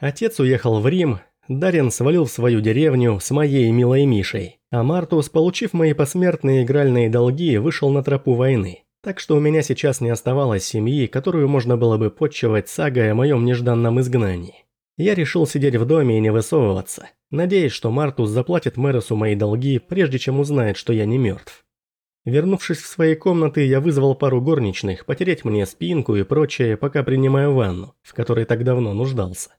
Отец уехал в Рим, Дарин свалил в свою деревню с моей милой Мишей, а Мартус, получив мои посмертные игральные долги, вышел на тропу войны. Так что у меня сейчас не оставалось семьи, которую можно было бы подчевать сагой о моем нежданном изгнании. Я решил сидеть в доме и не высовываться, надеясь, что Мартус заплатит Мэросу мои долги, прежде чем узнает, что я не мертв. Вернувшись в свои комнаты, я вызвал пару горничных потереть мне спинку и прочее, пока принимаю ванну, в которой так давно нуждался.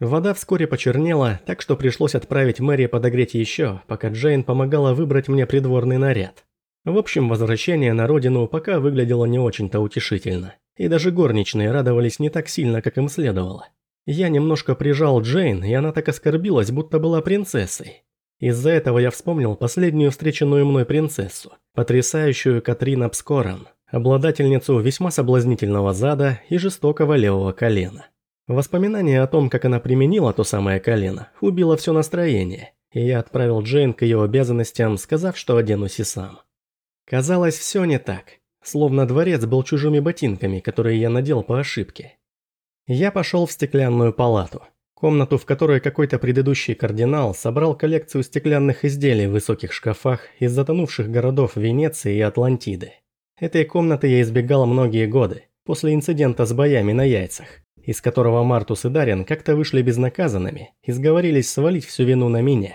Вода вскоре почернела, так что пришлось отправить Мэри подогреть еще, пока Джейн помогала выбрать мне придворный наряд. В общем, возвращение на родину пока выглядело не очень-то утешительно. И даже горничные радовались не так сильно, как им следовало. Я немножко прижал Джейн, и она так оскорбилась, будто была принцессой. Из-за этого я вспомнил последнюю встреченную мной принцессу, потрясающую Катрин Абскоран, обладательницу весьма соблазнительного зада и жестокого левого колена. Воспоминание о том, как она применила то самое колено, убило все настроение, и я отправил Джейн к ее обязанностям, сказав, что оденусь и сам. Казалось, все не так, словно дворец был чужими ботинками, которые я надел по ошибке. Я пошел в стеклянную палату, комнату, в которой какой-то предыдущий кардинал собрал коллекцию стеклянных изделий в высоких шкафах из затонувших городов Венеции и Атлантиды. Этой комнаты я избегал многие годы, после инцидента с боями на яйцах из которого Мартус и Дарьян как-то вышли безнаказанными и сговорились свалить всю вину на меня.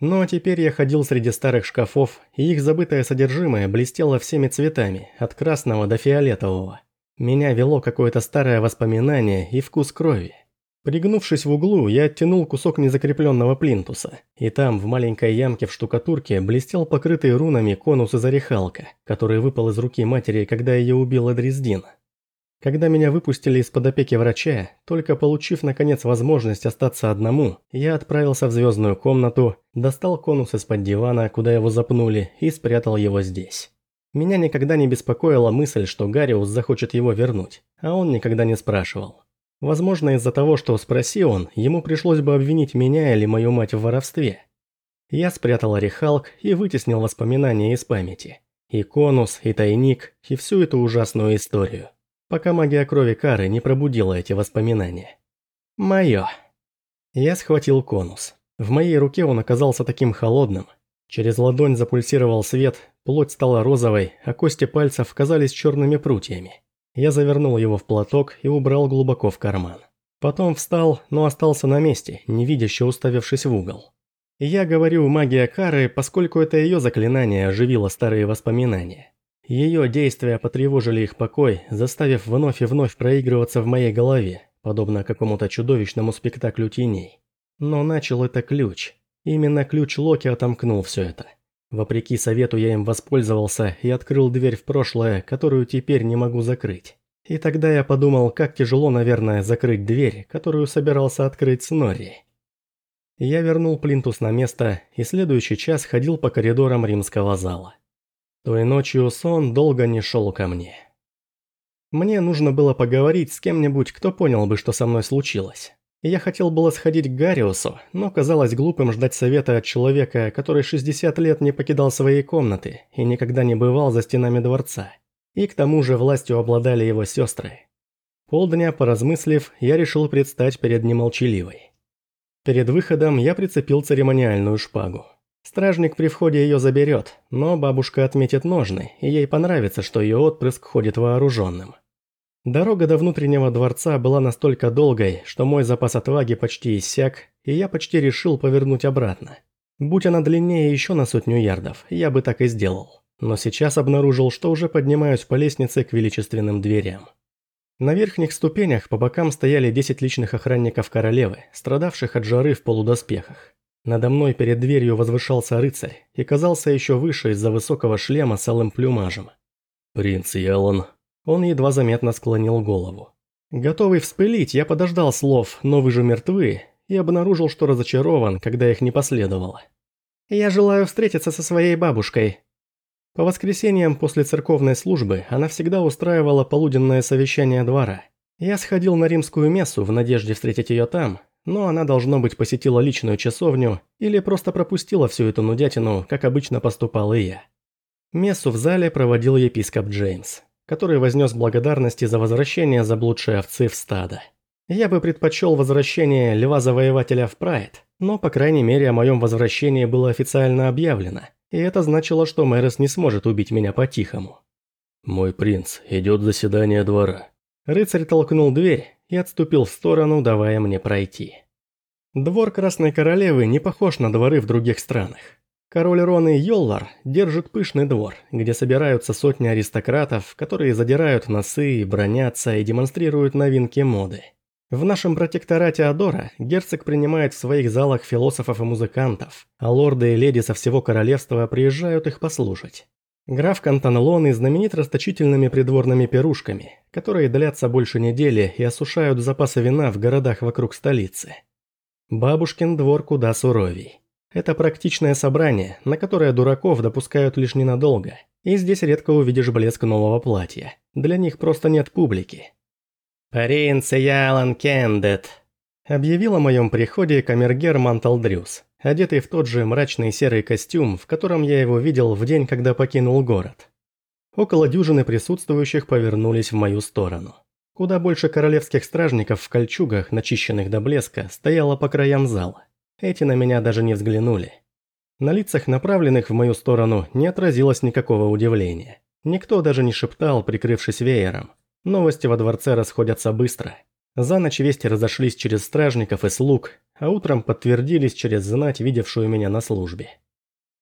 Но теперь я ходил среди старых шкафов, и их забытое содержимое блестело всеми цветами, от красного до фиолетового. Меня вело какое-то старое воспоминание и вкус крови. Пригнувшись в углу, я оттянул кусок незакрепленного плинтуса, и там, в маленькой ямке в штукатурке, блестел покрытый рунами конус из орехалка, который выпал из руки матери, когда ее убил Эдриздин. Когда меня выпустили из-под опеки врача, только получив наконец возможность остаться одному, я отправился в звездную комнату, достал конус из-под дивана, куда его запнули, и спрятал его здесь. Меня никогда не беспокоила мысль, что Гариус захочет его вернуть, а он никогда не спрашивал. Возможно, из-за того, что спроси он, ему пришлось бы обвинить меня или мою мать в воровстве. Я спрятал орехалк и вытеснил воспоминания из памяти. И конус, и тайник, и всю эту ужасную историю пока магия крови Кары не пробудила эти воспоминания. Моё. Я схватил конус. В моей руке он оказался таким холодным. Через ладонь запульсировал свет, плоть стала розовой, а кости пальцев казались черными прутьями. Я завернул его в платок и убрал глубоко в карман. Потом встал, но остался на месте, невидяще уставившись в угол. Я говорю магия Кары, поскольку это ее заклинание оживило старые воспоминания. Ее действия потревожили их покой, заставив вновь и вновь проигрываться в моей голове, подобно какому-то чудовищному спектаклю теней. Но начал это ключ. Именно ключ Локи отомкнул все это. Вопреки совету я им воспользовался и открыл дверь в прошлое, которую теперь не могу закрыть. И тогда я подумал, как тяжело, наверное, закрыть дверь, которую собирался открыть Снорри. Я вернул плинтус на место и следующий час ходил по коридорам римского зала. Той ночью сон долго не шел ко мне. Мне нужно было поговорить с кем-нибудь, кто понял бы, что со мной случилось. Я хотел было сходить к Гариусу, но казалось глупым ждать совета от человека, который 60 лет не покидал своей комнаты и никогда не бывал за стенами дворца. И к тому же властью обладали его сестры. Полдня, поразмыслив, я решил предстать перед немолчаливой. Перед выходом я прицепил церемониальную шпагу. Стражник при входе ее заберет, но бабушка отметит ножны, и ей понравится, что ее отпрыск ходит вооруженным. Дорога до внутреннего дворца была настолько долгой, что мой запас отваги почти иссяк, и я почти решил повернуть обратно. Будь она длиннее еще на сотню ярдов, я бы так и сделал. Но сейчас обнаружил, что уже поднимаюсь по лестнице к величественным дверям. На верхних ступенях по бокам стояли 10 личных охранников королевы, страдавших от жары в полудоспехах. Надо мной перед дверью возвышался рыцарь и казался еще выше из-за высокого шлема с алым плюмажем. «Принц Ялан». Он едва заметно склонил голову. Готовый вспылить, я подождал слов «но вы же мертвы» и обнаружил, что разочарован, когда их не последовало. «Я желаю встретиться со своей бабушкой». По воскресеньям после церковной службы она всегда устраивала полуденное совещание двора. Я сходил на римскую мессу в надежде встретить ее там, но она, должно быть, посетила личную часовню или просто пропустила всю эту нудятину, как обычно поступал и я. Мессу в зале проводил епископ Джеймс, который вознес благодарности за возвращение заблудшей овцы в стадо. Я бы предпочел возвращение Льва-Завоевателя в Прайд, но, по крайней мере, о моем возвращении было официально объявлено, и это значило, что Мэрис не сможет убить меня по-тихому. «Мой принц, идет заседание двора». Рыцарь толкнул дверь и отступил в сторону, давая мне пройти. Двор Красной Королевы не похож на дворы в других странах. Король Рон и Йоллар держат пышный двор, где собираются сотни аристократов, которые задирают носы, бронятся и демонстрируют новинки моды. В нашем протекторате Адора герцог принимает в своих залах философов и музыкантов, а лорды и леди со всего королевства приезжают их послушать. Граф Кантанлоны знаменит расточительными придворными пирушками, которые длятся больше недели и осушают запасы вина в городах вокруг столицы. Бабушкин двор куда суровей. Это практичное собрание, на которое дураков допускают лишь ненадолго, и здесь редко увидишь блеск нового платья. Для них просто нет публики. «Принц Ялан Кендет», – объявил о моем приходе камергер Мантал Дрюс, одетый в тот же мрачный серый костюм, в котором я его видел в день, когда покинул город. Около дюжины присутствующих повернулись в мою сторону. Куда больше королевских стражников в кольчугах, начищенных до блеска, стояло по краям зала. Эти на меня даже не взглянули. На лицах, направленных в мою сторону, не отразилось никакого удивления. Никто даже не шептал, прикрывшись веером. Новости во дворце расходятся быстро. За ночь вести разошлись через стражников и слуг, а утром подтвердились через знать, видевшую меня на службе.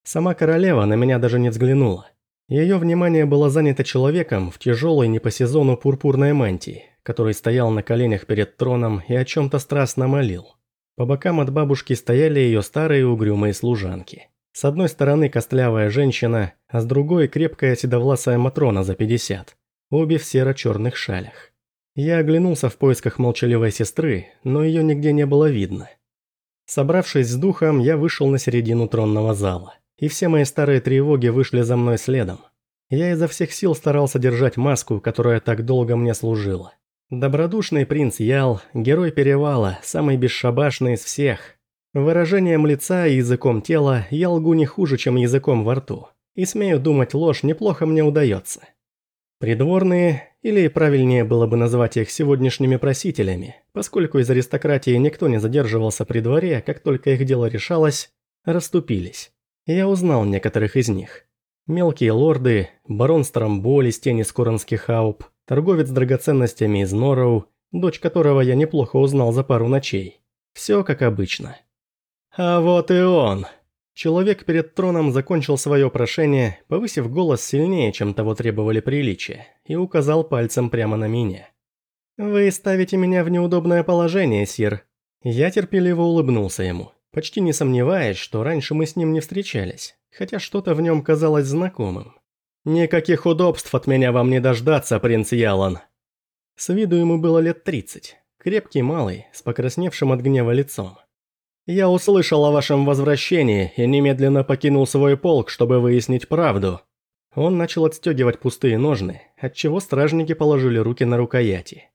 Сама королева на меня даже не взглянула. Ее внимание было занято человеком в тяжелой не по сезону пурпурной мантии, который стоял на коленях перед троном и о чем-то страстно молил. По бокам от бабушки стояли ее старые угрюмые служанки. С одной стороны костлявая женщина, а с другой крепкая седовласая Матрона за 50. Обе в серо-черных шалях. Я оглянулся в поисках молчаливой сестры, но ее нигде не было видно. Собравшись с духом, я вышел на середину тронного зала и все мои старые тревоги вышли за мной следом. Я изо всех сил старался держать маску, которая так долго мне служила. Добродушный принц Ял, герой Перевала, самый бесшабашный из всех. Выражением лица и языком тела я лгу не хуже, чем языком во рту. И смею думать, ложь неплохо мне удается. Придворные, или правильнее было бы назвать их сегодняшними просителями, поскольку из аристократии никто не задерживался при дворе, как только их дело решалось, расступились. Я узнал некоторых из них. Мелкие лорды, барон Страмболи из тени Скоронских Хауп, торговец драгоценностями из Норроу, дочь которого я неплохо узнал за пару ночей. Все как обычно. А вот и он. Человек перед троном закончил свое прошение, повысив голос сильнее, чем того требовали приличия, и указал пальцем прямо на меня. «Вы ставите меня в неудобное положение, сир». Я терпеливо улыбнулся ему почти не сомневаясь, что раньше мы с ним не встречались, хотя что-то в нем казалось знакомым. «Никаких удобств от меня вам не дождаться, принц Ялан!» С виду ему было лет тридцать, крепкий малый, с покрасневшим от гнева лицом. «Я услышал о вашем возвращении и немедленно покинул свой полк, чтобы выяснить правду». Он начал отстегивать пустые ножны, отчего стражники положили руки на рукояти.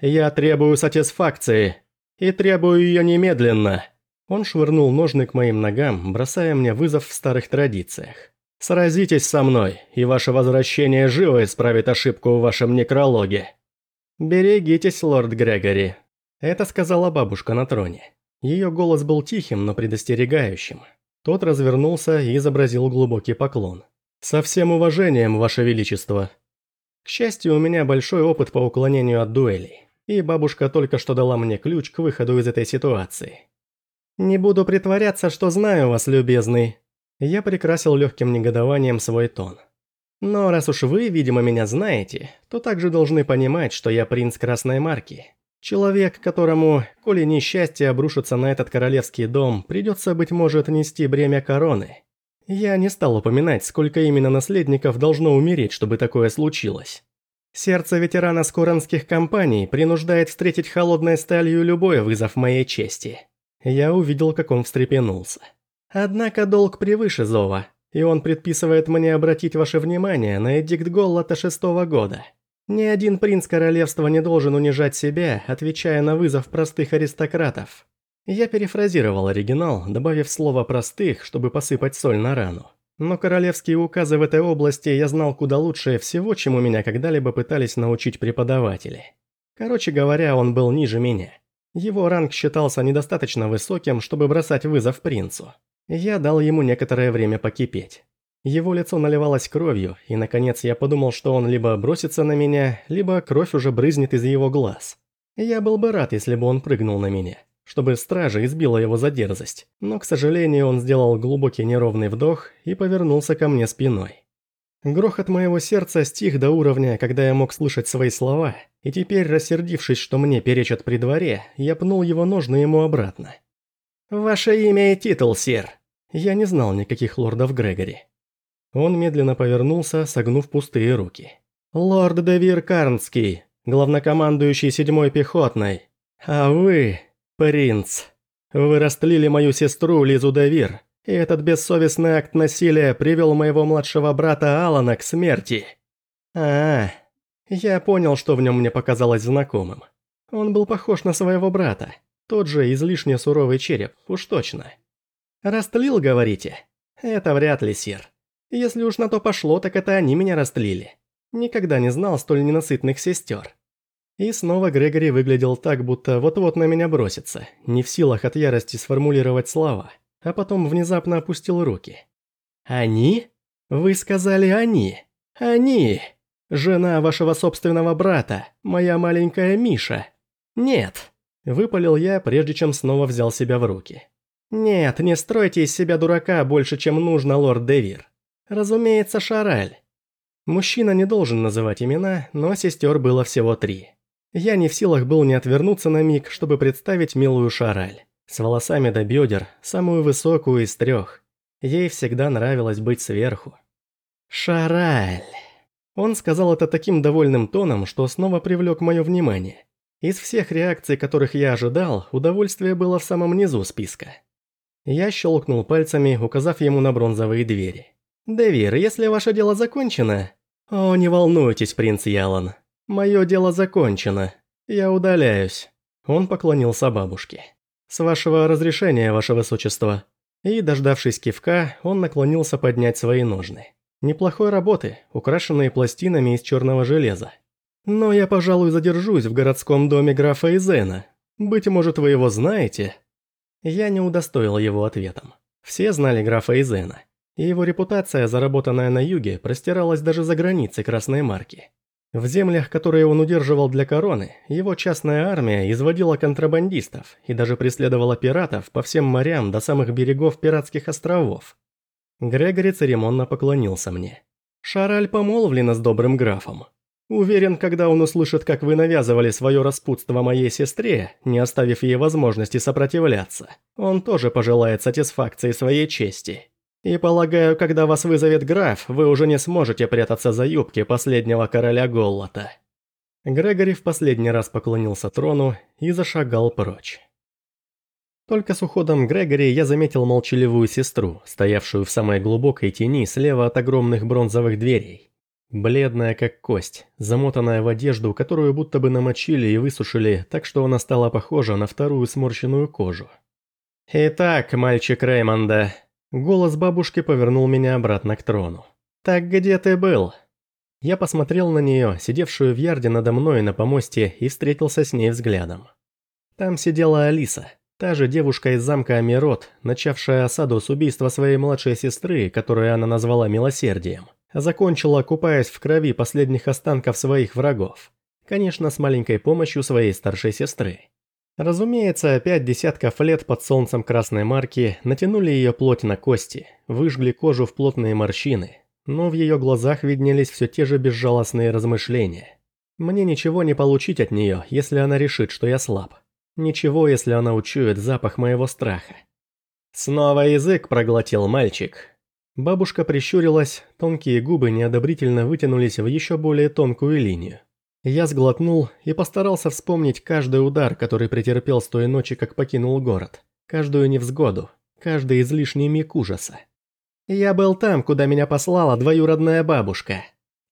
«Я требую сатисфакции, и требую ее немедленно!» Он швырнул ножны к моим ногам, бросая мне вызов в старых традициях. «Сразитесь со мной, и ваше возвращение живо исправит ошибку в вашем некрологе». «Берегитесь, лорд Грегори», – это сказала бабушка на троне. Ее голос был тихим, но предостерегающим. Тот развернулся и изобразил глубокий поклон. «Со всем уважением, ваше величество». К счастью, у меня большой опыт по уклонению от дуэлей, и бабушка только что дала мне ключ к выходу из этой ситуации. «Не буду притворяться, что знаю вас, любезный». Я прикрасил легким негодованием свой тон. «Но раз уж вы, видимо, меня знаете, то также должны понимать, что я принц Красной Марки. Человек, которому, коли несчастье обрушится на этот королевский дом, придется, быть может, нести бремя короны. Я не стал упоминать, сколько именно наследников должно умереть, чтобы такое случилось. Сердце ветерана скоронских компаний принуждает встретить холодной сталью любой вызов моей чести. Я увидел, как он встрепенулся. Однако долг превыше зова, и он предписывает мне обратить ваше внимание на эдикт Голлата шестого года. Ни один принц королевства не должен унижать себя, отвечая на вызов простых аристократов. Я перефразировал оригинал, добавив слово «простых», чтобы посыпать соль на рану. Но королевские указы в этой области я знал куда лучше всего, чему меня когда-либо пытались научить преподаватели. Короче говоря, он был ниже меня. Его ранг считался недостаточно высоким, чтобы бросать вызов принцу. Я дал ему некоторое время покипеть. Его лицо наливалось кровью, и наконец я подумал, что он либо бросится на меня, либо кровь уже брызнет из его глаз. Я был бы рад, если бы он прыгнул на меня, чтобы стража избила его за дерзость, но, к сожалению, он сделал глубокий неровный вдох и повернулся ко мне спиной. Грохот моего сердца стих до уровня, когда я мог слышать свои слова, и теперь, рассердившись, что мне перечат при дворе, я пнул его ножны ему обратно. «Ваше имя и титул, сир!» Я не знал никаких лордов Грегори. Он медленно повернулся, согнув пустые руки. «Лорд Девир Карнский, главнокомандующий седьмой пехотной. А вы, принц, вы растлили мою сестру Лизу Девир, и этот бессовестный акт насилия привел моего младшего брата Алана к смерти. А, я понял, что в нем мне показалось знакомым. Он был похож на своего брата. Тот же излишне суровый череп, уж точно. Растлил, говорите? Это вряд ли, сир. Если уж на то пошло, так это они меня растлили. Никогда не знал столь ненасытных сестер. И снова Грегори выглядел так, будто вот-вот на меня бросится, не в силах от ярости сформулировать слова, а потом внезапно опустил руки. «Они? Вы сказали «они». Они! Жена вашего собственного брата, моя маленькая Миша. Нет!» Выпалил я, прежде чем снова взял себя в руки. «Нет, не стройте из себя дурака больше, чем нужно, лорд Девир. Разумеется, Шараль. Мужчина не должен называть имена, но сестер было всего три. Я не в силах был не отвернуться на миг, чтобы представить милую Шараль. С волосами до бедер, самую высокую из трех. Ей всегда нравилось быть сверху. «Шараль!» Он сказал это таким довольным тоном, что снова привлек мое внимание. Из всех реакций, которых я ожидал, удовольствие было в самом низу списка. Я щелкнул пальцами, указав ему на бронзовые двери. «Девир, если ваше дело закончено...» «О, не волнуйтесь, принц Ялан. Мое дело закончено. Я удаляюсь». Он поклонился бабушке. «С вашего разрешения, ваше высочество». И, дождавшись кивка, он наклонился поднять свои ножны. Неплохой работы, украшенные пластинами из черного железа. Но я, пожалуй, задержусь в городском доме графа Изена. Быть может, вы его знаете? Я не удостоил его ответом. Все знали графа Изена и его репутация, заработанная на юге, простиралась даже за границы Красной Марки. В землях, которые он удерживал для короны, его частная армия изводила контрабандистов и даже преследовала пиратов по всем морям до самых берегов пиратских островов. Грегори церемонно поклонился мне. «Шараль помолвлена с добрым графом. Уверен, когда он услышит, как вы навязывали свое распутство моей сестре, не оставив ей возможности сопротивляться, он тоже пожелает сатисфакции своей чести». И полагаю, когда вас вызовет граф, вы уже не сможете прятаться за юбки последнего короля Голлота». Грегори в последний раз поклонился трону и зашагал прочь. Только с уходом Грегори я заметил молчаливую сестру, стоявшую в самой глубокой тени слева от огромных бронзовых дверей. Бледная как кость, замотанная в одежду, которую будто бы намочили и высушили, так что она стала похожа на вторую сморщенную кожу. «Итак, мальчик Реймонда, Голос бабушки повернул меня обратно к трону. «Так где ты был?» Я посмотрел на нее, сидевшую в ярде надо мной на помосте, и встретился с ней взглядом. Там сидела Алиса, та же девушка из замка Амирот, начавшая осаду с убийства своей младшей сестры, которую она назвала милосердием, а закончила, купаясь в крови последних останков своих врагов. Конечно, с маленькой помощью своей старшей сестры. Разумеется, пять десятков лет под солнцем красной марки натянули ее плоть на кости, выжгли кожу в плотные морщины, но в ее глазах виднелись все те же безжалостные размышления. Мне ничего не получить от нее, если она решит, что я слаб. Ничего, если она учует запах моего страха. Снова язык проглотил мальчик. Бабушка прищурилась, тонкие губы неодобрительно вытянулись в еще более тонкую линию. Я сглотнул и постарался вспомнить каждый удар, который претерпел с той ночи, как покинул город. Каждую невзгоду, каждый излишний миг ужаса. Я был там, куда меня послала двоюродная бабушка.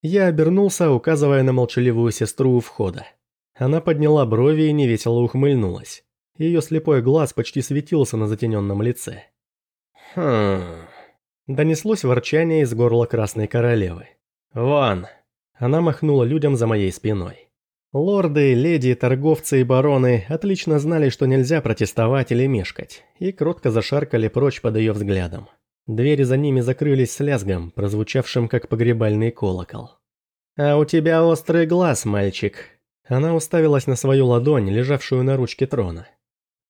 Я обернулся, указывая на молчаливую сестру у входа. Она подняла брови и невесело ухмыльнулась. Ее слепой глаз почти светился на затененном лице. «Хм...» Донеслось ворчание из горла Красной Королевы. «Вон, она махнула людям за моей спиной. Лорды, леди, торговцы и бароны отлично знали, что нельзя протестовать или мешкать, и кротко зашаркали прочь под ее взглядом. Двери за ними закрылись с лязгом, прозвучавшим как погребальный колокол. «А у тебя острый глаз, мальчик». Она уставилась на свою ладонь, лежавшую на ручке трона.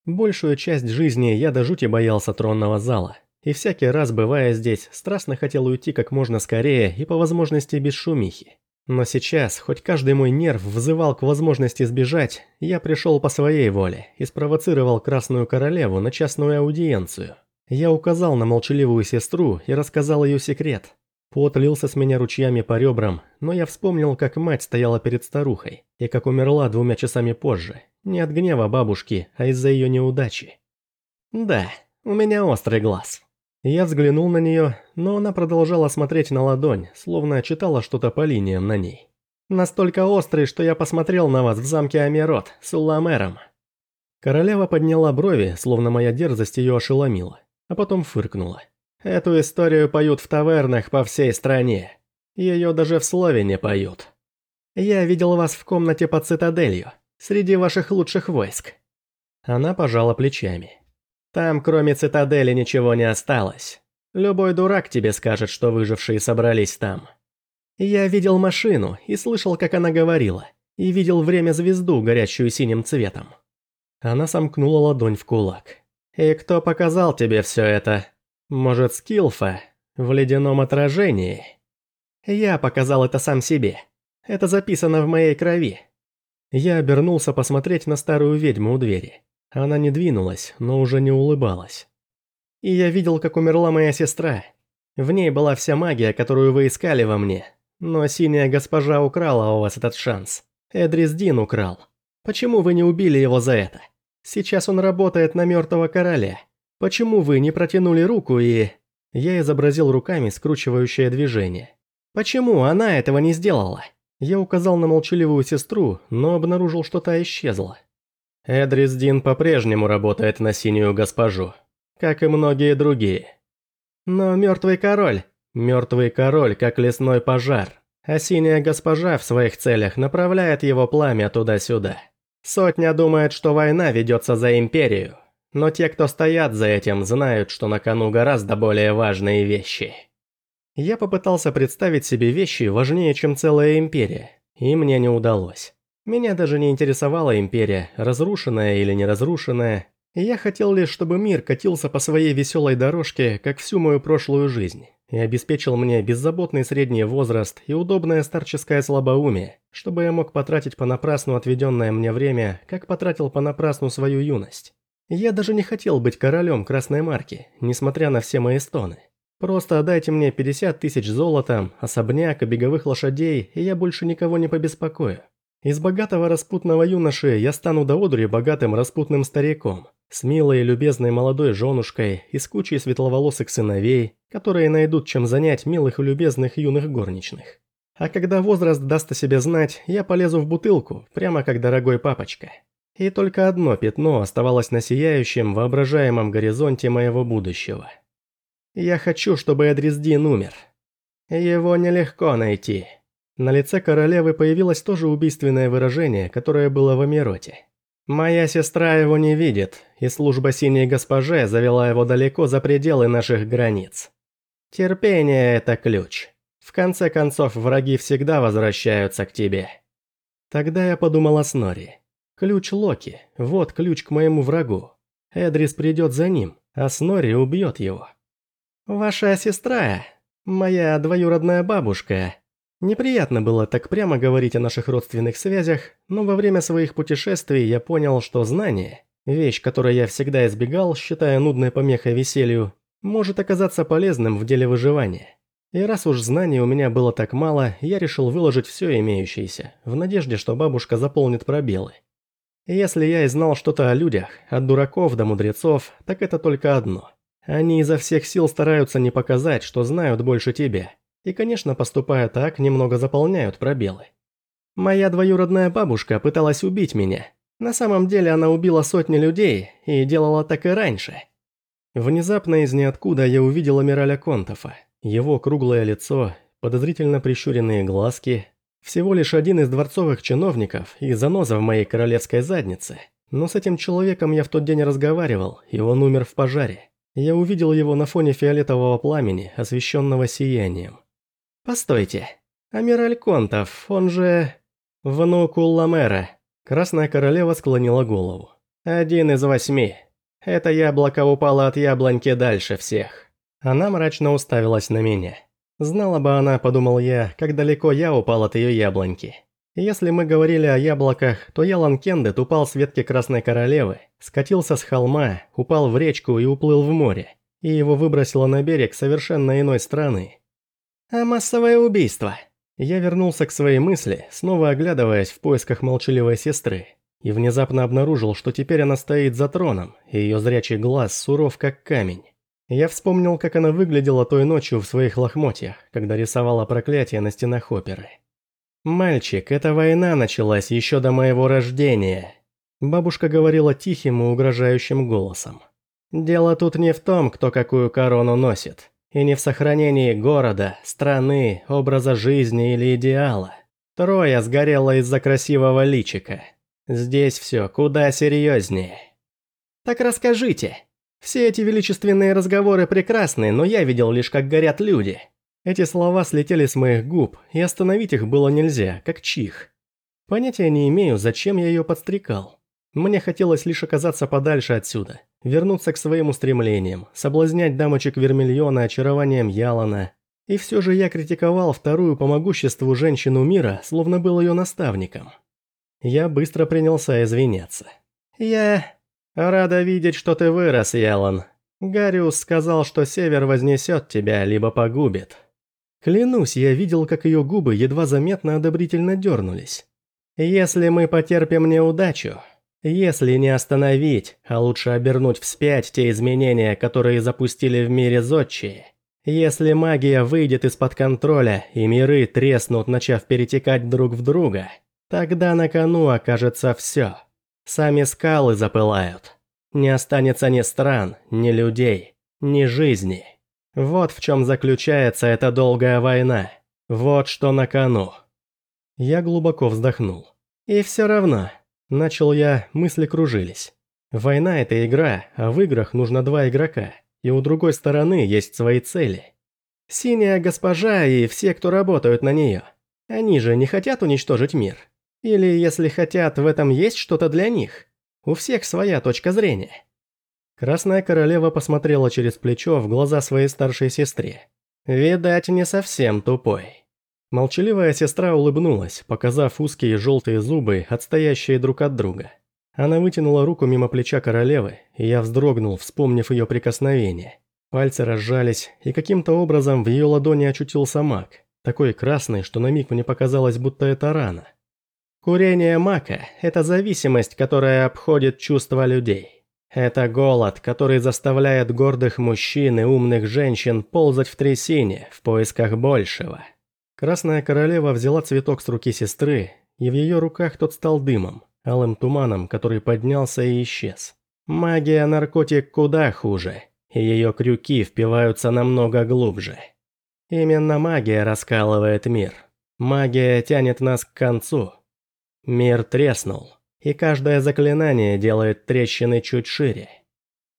Большую часть жизни я до жути боялся тронного зала, и всякий раз, бывая здесь, страстно хотел уйти как можно скорее и по возможности без шумихи. Но сейчас, хоть каждый мой нерв взывал к возможности сбежать, я пришел по своей воле и спровоцировал Красную Королеву на частную аудиенцию. Я указал на молчаливую сестру и рассказал ее секрет. Пот лился с меня ручьями по ребрам, но я вспомнил, как мать стояла перед старухой, и как умерла двумя часами позже, не от гнева бабушки, а из-за ее неудачи. «Да, у меня острый глаз». Я взглянул на нее, но она продолжала смотреть на ладонь, словно читала что-то по линиям на ней. «Настолько острый, что я посмотрел на вас в замке Амирот с Уламером». Королева подняла брови, словно моя дерзость ее ошеломила а потом фыркнула. «Эту историю поют в тавернах по всей стране. Ее даже в слове не поют. Я видел вас в комнате под цитаделью, среди ваших лучших войск». Она пожала плечами. «Там кроме цитадели ничего не осталось. Любой дурак тебе скажет, что выжившие собрались там. Я видел машину и слышал, как она говорила, и видел время-звезду, горящую синим цветом». Она сомкнула ладонь в кулак. «И кто показал тебе все это? Может, Скилфа? В ледяном отражении?» «Я показал это сам себе. Это записано в моей крови». Я обернулся посмотреть на старую ведьму у двери. Она не двинулась, но уже не улыбалась. И я видел, как умерла моя сестра. В ней была вся магия, которую вы искали во мне. Но синяя госпожа украла у вас этот шанс. Эдрис Дин украл. Почему вы не убили его за это? Сейчас он работает на мертвого короля. Почему вы не протянули руку и...» Я изобразил руками скручивающее движение. «Почему она этого не сделала?» Я указал на молчаливую сестру, но обнаружил, что та исчезла. Эдрис Дин по-прежнему работает на синюю госпожу, как и многие другие. Но мертвый король, мертвый король, как лесной пожар, а синяя госпожа в своих целях направляет его пламя туда-сюда. Сотня думает, что война ведется за империю, но те, кто стоят за этим, знают, что на кону гораздо более важные вещи. Я попытался представить себе вещи важнее, чем целая империя, и мне не удалось. Меня даже не интересовала империя, разрушенная или не разрушенная. Я хотел лишь, чтобы мир катился по своей веселой дорожке, как всю мою прошлую жизнь и обеспечил мне беззаботный средний возраст и удобное старческое слабоумие, чтобы я мог потратить понапрасну отведенное мне время, как потратил понапрасну свою юность. Я даже не хотел быть королем красной марки, несмотря на все мои стоны. Просто отдайте мне 50 тысяч золота, особняк и беговых лошадей, и я больше никого не побеспокою. Из богатого распутного юноши я стану до одури богатым распутным стариком, с милой и любезной молодой женушкой и с кучей светловолосых сыновей, которые найдут чем занять милых и любезных юных горничных. А когда возраст даст о себе знать, я полезу в бутылку, прямо как дорогой папочка. И только одно пятно оставалось на сияющем, воображаемом горизонте моего будущего. Я хочу, чтобы Эдрис Дин умер. Его нелегко найти. На лице королевы появилось тоже убийственное выражение, которое было в Амироте. «Моя сестра его не видит, и служба синей госпоже завела его далеко за пределы наших границ. Терпение – это ключ. В конце концов, враги всегда возвращаются к тебе». Тогда я подумал о Снори. Ключ Локи, вот ключ к моему врагу. Эдрис придет за ним, а Снори убьет его. «Ваша сестра, моя двоюродная бабушка, Неприятно было так прямо говорить о наших родственных связях, но во время своих путешествий я понял, что знание, вещь, которой я всегда избегал, считая нудной помехой веселью, может оказаться полезным в деле выживания. И раз уж знаний у меня было так мало, я решил выложить все имеющееся, в надежде, что бабушка заполнит пробелы. Если я и знал что-то о людях, от дураков до мудрецов, так это только одно. Они изо всех сил стараются не показать, что знают больше тебя. И, конечно, поступая так, немного заполняют пробелы. Моя двоюродная бабушка пыталась убить меня. На самом деле она убила сотни людей и делала так и раньше. Внезапно из ниоткуда я увидел Амираля Контофа. Его круглое лицо, подозрительно прищуренные глазки. Всего лишь один из дворцовых чиновников и заноза в моей королевской заднице. Но с этим человеком я в тот день разговаривал, и он умер в пожаре. Я увидел его на фоне фиолетового пламени, освещенного сиянием. «Постойте. Амираль Контов, он же... внук Улламера». Красная королева склонила голову. «Один из восьми. Это яблоко упало от яблоньки дальше всех». Она мрачно уставилась на меня. Знала бы она, подумал я, как далеко я упал от ее яблоньки. Если мы говорили о яблоках, то Ялан Кендет упал с ветки Красной Королевы, скатился с холма, упал в речку и уплыл в море, и его выбросило на берег совершенно иной страны. А массовое убийство? Я вернулся к своей мысли, снова оглядываясь в поисках молчаливой сестры, и внезапно обнаружил, что теперь она стоит за троном, и ее зрячий глаз суров как камень. Я вспомнил, как она выглядела той ночью в своих лохмотьях, когда рисовала проклятие на стенах оперы. «Мальчик, эта война началась еще до моего рождения», бабушка говорила тихим и угрожающим голосом. «Дело тут не в том, кто какую корону носит, и не в сохранении города, страны, образа жизни или идеала. Троя сгорела из-за красивого личика. Здесь все куда серьезнее». «Так расскажите», все эти величественные разговоры прекрасны, но я видел лишь, как горят люди. Эти слова слетели с моих губ, и остановить их было нельзя, как чих. Понятия не имею, зачем я ее подстрекал. Мне хотелось лишь оказаться подальше отсюда, вернуться к своим устремлениям, соблазнять дамочек Вермильона очарованием Ялана. И все же я критиковал вторую по могуществу женщину мира, словно был ее наставником. Я быстро принялся извиняться. «Я... «Рада видеть, что ты вырос, Ялан. Гариус сказал, что Север вознесет тебя, либо погубит». Клянусь, я видел, как ее губы едва заметно одобрительно дернулись. «Если мы потерпим неудачу, если не остановить, а лучше обернуть вспять те изменения, которые запустили в мире зодчие, если магия выйдет из-под контроля и миры треснут, начав перетекать друг в друга, тогда на кону окажется все». Сами скалы запылают. Не останется ни стран, ни людей, ни жизни. Вот в чем заключается эта долгая война. Вот что на кону. Я глубоко вздохнул. И все равно. Начал я, мысли кружились. Война – это игра, а в играх нужно два игрока. И у другой стороны есть свои цели. Синяя госпожа и все, кто работают на нее. Они же не хотят уничтожить мир. Или, если хотят, в этом есть что-то для них. У всех своя точка зрения. Красная королева посмотрела через плечо в глаза своей старшей сестре. Видать, не совсем тупой. Молчаливая сестра улыбнулась, показав узкие желтые зубы, отстоящие друг от друга. Она вытянула руку мимо плеча королевы, и я вздрогнул, вспомнив ее прикосновение. Пальцы разжались, и каким-то образом в ее ладони очутился маг, такой красный, что на миг мне показалось, будто это рана. Курение мака – это зависимость, которая обходит чувства людей. Это голод, который заставляет гордых мужчин и умных женщин ползать в трясине в поисках большего. Красная королева взяла цветок с руки сестры, и в ее руках тот стал дымом, алым туманом, который поднялся и исчез. Магия наркотик куда хуже, и ее крюки впиваются намного глубже. Именно магия раскалывает мир. Магия тянет нас к концу – Мир треснул, и каждое заклинание делает трещины чуть шире.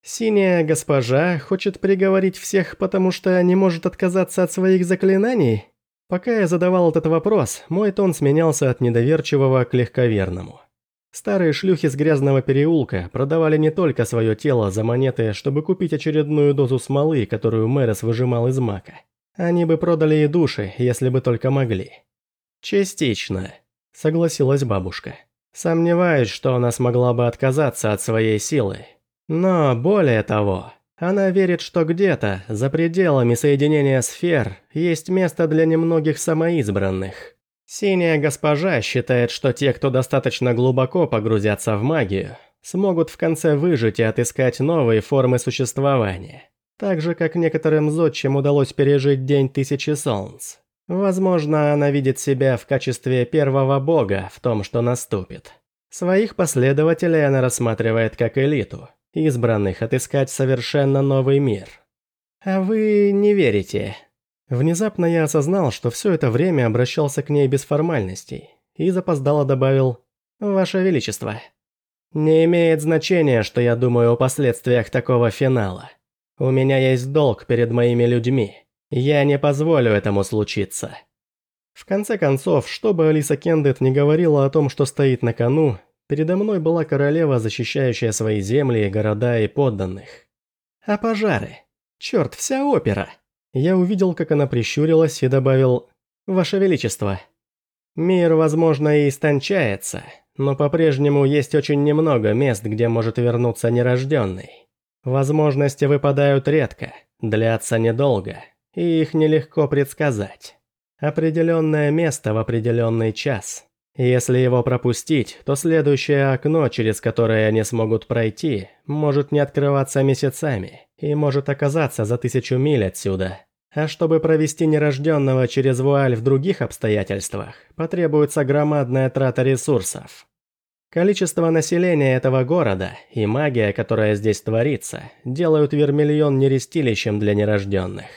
Синяя госпожа хочет приговорить всех, потому что не может отказаться от своих заклинаний? Пока я задавал этот вопрос, мой тон сменялся от недоверчивого к легковерному. Старые шлюхи с грязного переулка продавали не только свое тело за монеты, чтобы купить очередную дозу смолы, которую Мэрис выжимал из мака. Они бы продали и души, если бы только могли. Частично. – согласилась бабушка. «Сомневаюсь, что она смогла бы отказаться от своей силы. Но более того, она верит, что где-то, за пределами соединения сфер, есть место для немногих самоизбранных. Синяя госпожа считает, что те, кто достаточно глубоко погрузятся в магию, смогут в конце выжить и отыскать новые формы существования. Так же, как некоторым зодчим удалось пережить День Тысячи Солнц. Возможно, она видит себя в качестве первого бога в том, что наступит. Своих последователей она рассматривает как элиту, избранных отыскать совершенно новый мир. А вы не верите? Внезапно я осознал, что все это время обращался к ней без формальностей, и запоздало добавил «Ваше Величество». Не имеет значения, что я думаю о последствиях такого финала. У меня есть долг перед моими людьми. Я не позволю этому случиться. В конце концов, что бы Алиса Кендет не говорила о том, что стоит на кону, передо мной была королева, защищающая свои земли, города и подданных. А пожары? Черт, вся опера. Я увидел, как она прищурилась и добавил «Ваше Величество». Мир, возможно, и истончается, но по-прежнему есть очень немного мест, где может вернуться нерожденный. Возможности выпадают редко, длятся недолго, и их нелегко предсказать. Определенное место в определенный час. Если его пропустить, то следующее окно, через которое они смогут пройти, может не открываться месяцами и может оказаться за тысячу миль отсюда. А чтобы провести нерожденного через вуаль в других обстоятельствах, потребуется громадная трата ресурсов. Количество населения этого города и магия, которая здесь творится, делают Вермильон нерестилищем для нерожденных.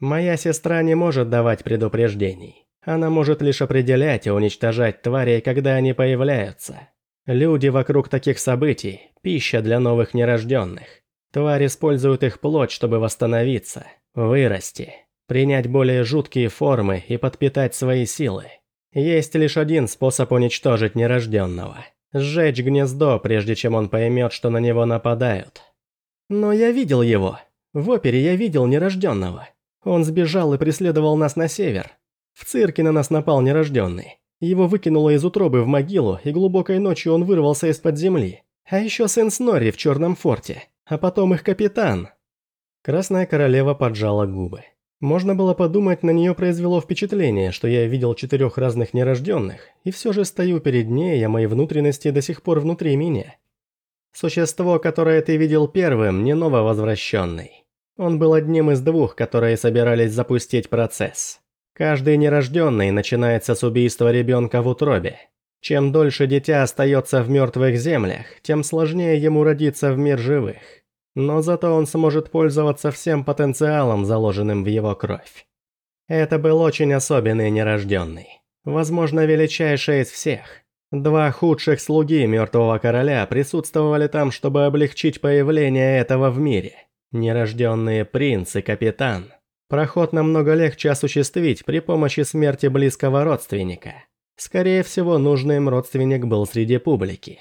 Моя сестра не может давать предупреждений. Она может лишь определять и уничтожать тварей, когда они появляются. Люди вокруг таких событий – пища для новых нерожденных. Тварь использует их плоть, чтобы восстановиться, вырасти, принять более жуткие формы и подпитать свои силы. Есть лишь один способ уничтожить нерожденного – Сжечь гнездо, прежде чем он поймет, что на него нападают. Но я видел его. В опере я видел нерожденного. Он сбежал и преследовал нас на север. В цирке на нас напал нерожденный. Его выкинуло из утробы в могилу, и глубокой ночью он вырвался из-под земли. А еще сын Снорри в Черном форте. А потом их капитан. Красная королева поджала губы. Можно было подумать, на нее произвело впечатление, что я видел четырех разных нерожденных, и все же стою перед ней, а мои внутренности до сих пор внутри меня. Существо, которое ты видел первым, не нововозвращенный. Он был одним из двух, которые собирались запустить процесс. Каждый нерожденный начинается с убийства ребенка в утробе. Чем дольше дитя остается в мертвых землях, тем сложнее ему родиться в мир живых но зато он сможет пользоваться всем потенциалом, заложенным в его кровь. Это был очень особенный нерожденный. Возможно, величайший из всех. Два худших слуги мертвого короля присутствовали там, чтобы облегчить появление этого в мире. Нерожденные принц и капитан. Проход намного легче осуществить при помощи смерти близкого родственника. Скорее всего, нужный им родственник был среди публики.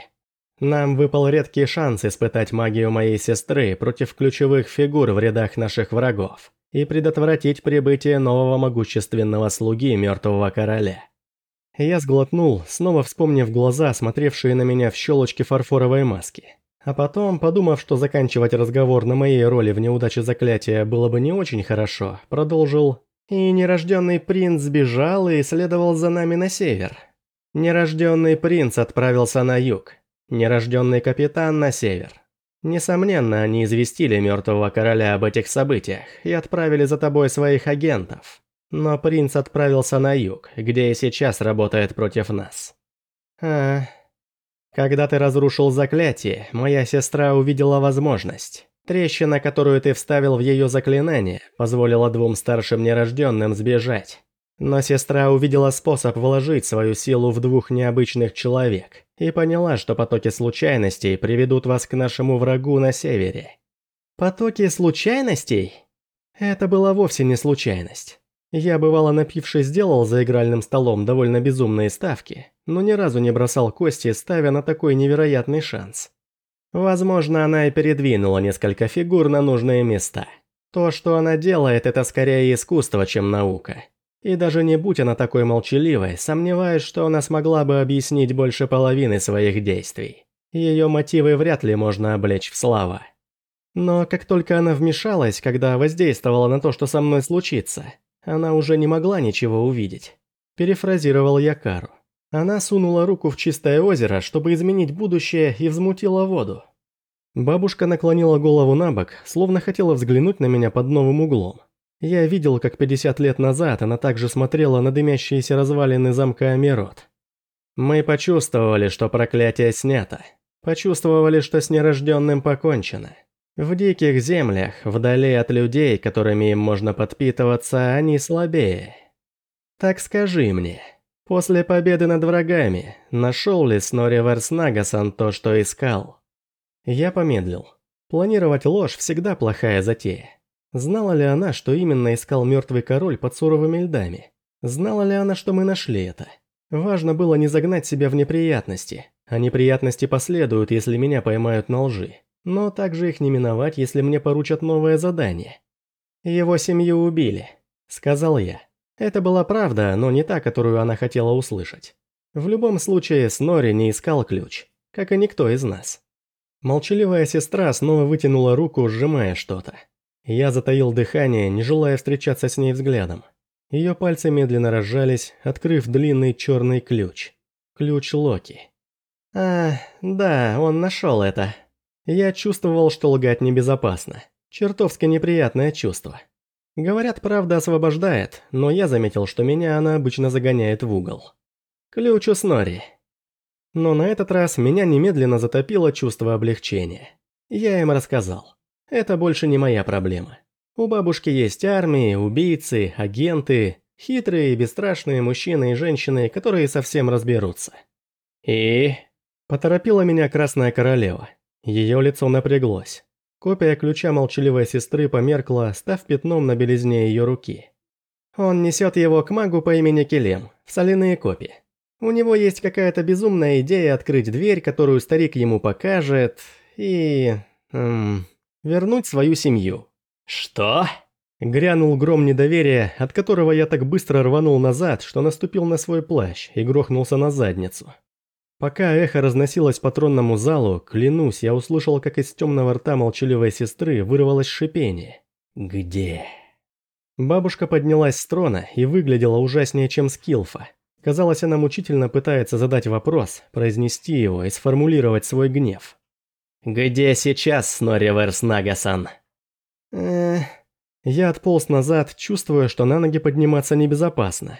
Нам выпал редкий шанс испытать магию моей сестры против ключевых фигур в рядах наших врагов и предотвратить прибытие нового могущественного слуги мертвого короля. Я сглотнул, снова вспомнив глаза, смотревшие на меня в щелочке фарфоровой маски. А потом, подумав, что заканчивать разговор на моей роли в неудаче заклятия было бы не очень хорошо, продолжил «И нерожденный принц сбежал и следовал за нами на север. Нерожденный принц отправился на юг, Нерожденный капитан на север. Несомненно, они известили мертвого короля об этих событиях и отправили за тобой своих агентов. Но принц отправился на юг, где и сейчас работает против нас. А... Когда ты разрушил заклятие, моя сестра увидела возможность. Трещина, которую ты вставил в ее заклинание, позволила двум старшим нерожденным сбежать. Но сестра увидела способ вложить свою силу в двух необычных человек и поняла, что потоки случайностей приведут вас к нашему врагу на севере. Потоки случайностей? Это была вовсе не случайность. Я, бывало напившись, сделал за игральным столом довольно безумные ставки, но ни разу не бросал кости, ставя на такой невероятный шанс. Возможно, она и передвинула несколько фигур на нужные места. То, что она делает, это скорее искусство, чем наука. И даже не будь она такой молчаливой, сомневаюсь, что она смогла бы объяснить больше половины своих действий. Ее мотивы вряд ли можно облечь в слова. Но как только она вмешалась, когда воздействовала на то, что со мной случится, она уже не могла ничего увидеть. Перефразировал я Кару. Она сунула руку в чистое озеро, чтобы изменить будущее, и взмутила воду. Бабушка наклонила голову на бок, словно хотела взглянуть на меня под новым углом. Я видел, как 50 лет назад она также смотрела на дымящиеся развалины замка Амирот. Мы почувствовали, что проклятие снято. Почувствовали, что с нерожденным покончено. В диких землях, вдали от людей, которыми им можно подпитываться, они слабее. Так скажи мне, после победы над врагами, нашел ли Снори Верснагасан то, что искал? Я помедлил. Планировать ложь всегда плохая затея. Знала ли она, что именно искал мертвый король под суровыми льдами? Знала ли она, что мы нашли это? Важно было не загнать себя в неприятности, а неприятности последуют, если меня поймают на лжи. Но также их не миновать, если мне поручат новое задание. «Его семью убили», — сказал я. Это была правда, но не та, которую она хотела услышать. В любом случае, Снори не искал ключ, как и никто из нас. Молчаливая сестра снова вытянула руку, сжимая что-то. Я затаил дыхание, не желая встречаться с ней взглядом. Ее пальцы медленно разжались, открыв длинный черный ключ. Ключ Локи. А, да, он нашел это. Я чувствовал, что лгать небезопасно. Чертовски неприятное чувство. Говорят, правда освобождает, но я заметил, что меня она обычно загоняет в угол. Ключ у Снори. Но на этот раз меня немедленно затопило чувство облегчения. Я им рассказал. Это больше не моя проблема. У бабушки есть армии, убийцы, агенты, хитрые и бесстрашные мужчины и женщины, которые совсем разберутся. И... Поторопила меня Красная Королева. Ее лицо напряглось. Копия ключа молчаливой сестры померкла, став пятном на белизне ее руки. Он несет его к магу по имени Келем, в соляные копии. У него есть какая-то безумная идея открыть дверь, которую старик ему покажет, и... Эм, вернуть свою семью. «Что?» Грянул гром недоверия, от которого я так быстро рванул назад, что наступил на свой плащ и грохнулся на задницу. Пока эхо разносилось по тронному залу, клянусь, я услышал, как из темного рта молчаливой сестры вырвалось шипение. «Где?» Бабушка поднялась с трона и выглядела ужаснее, чем Скилфа. Казалось, она мучительно пытается задать вопрос, произнести его и сформулировать свой гнев. «Где сейчас Снори Верснагасан?» Эх... Я отполз назад, чувствуя, что на ноги подниматься небезопасно.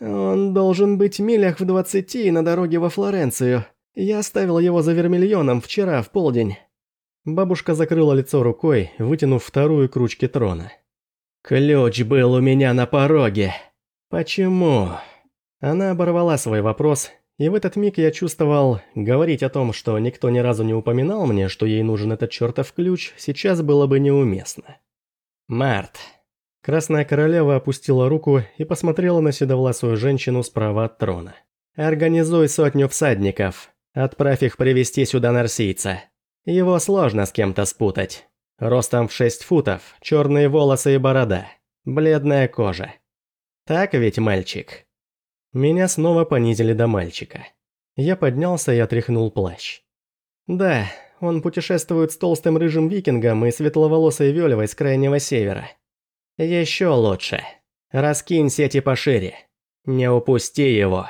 Он должен быть милях в двадцати на дороге во Флоренцию. Я оставил его за вермильоном вчера в полдень. Бабушка закрыла лицо рукой, вытянув вторую к ручке трона. «Ключ был у меня на пороге. Почему?» Она оборвала свой вопрос, и в этот миг я чувствовал, говорить о том, что никто ни разу не упоминал мне, что ей нужен этот чертов ключ, сейчас было бы неуместно. «Март». Красная королева опустила руку и посмотрела на седовласую женщину справа от трона. «Организуй сотню всадников. Отправь их привести сюда нарсийца. Его сложно с кем-то спутать. Ростом в 6 футов, черные волосы и борода, бледная кожа. Так ведь, мальчик?» Меня снова понизили до мальчика. Я поднялся и отряхнул плащ. Да, он путешествует с толстым рыжим викингом и светловолосой Вёлевой с крайнего севера. Еще лучше. Раскинь сети пошире. Не упусти его.